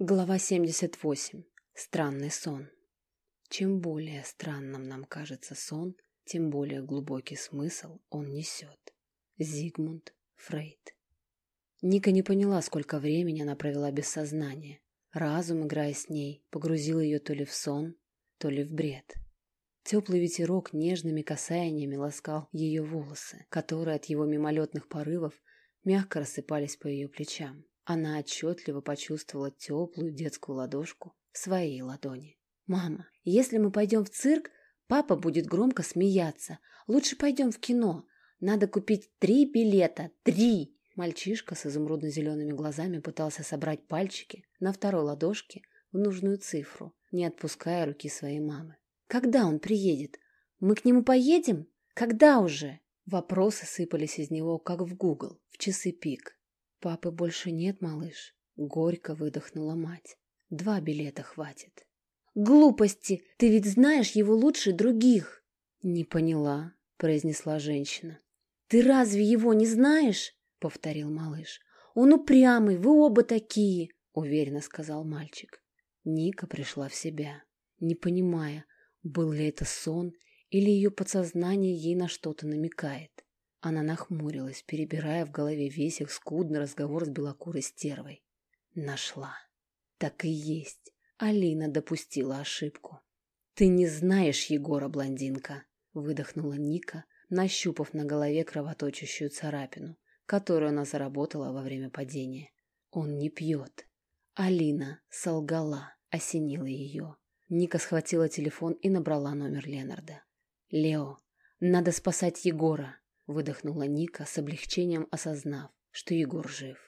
Глава 78. Странный сон. Чем более странным нам кажется сон, тем более глубокий смысл он несет. Зигмунд Фрейд. Ника не поняла, сколько времени она провела без сознания. Разум, играя с ней, погрузил ее то ли в сон, то ли в бред. Теплый ветерок нежными касаниями ласкал ее волосы, которые от его мимолетных порывов мягко рассыпались по ее плечам. Она отчетливо почувствовала теплую детскую ладошку в своей ладони. «Мама, если мы пойдем в цирк, папа будет громко смеяться. Лучше пойдем в кино. Надо купить три билета. Три!» Мальчишка с изумрудно-зелеными глазами пытался собрать пальчики на второй ладошке в нужную цифру, не отпуская руки своей мамы. «Когда он приедет? Мы к нему поедем? Когда уже?» Вопросы сыпались из него, как в Гугл, в часы пик. «Папы больше нет, малыш», — горько выдохнула мать. «Два билета хватит». «Глупости! Ты ведь знаешь его лучше других!» «Не поняла», — произнесла женщина. «Ты разве его не знаешь?» — повторил малыш. «Он упрямый, вы оба такие!» — уверенно сказал мальчик. Ника пришла в себя, не понимая, был ли это сон или ее подсознание ей на что-то намекает. Она нахмурилась, перебирая в голове весь их скудный разговор с белокурой стервой. Нашла. Так и есть. Алина допустила ошибку. «Ты не знаешь Егора, блондинка!» — выдохнула Ника, нащупав на голове кровоточащую царапину, которую она заработала во время падения. «Он не пьет». Алина солгала, осенила ее. Ника схватила телефон и набрала номер Ленарда. «Лео, надо спасать Егора!» Выдохнула Ника с облегчением осознав, что Егор жив.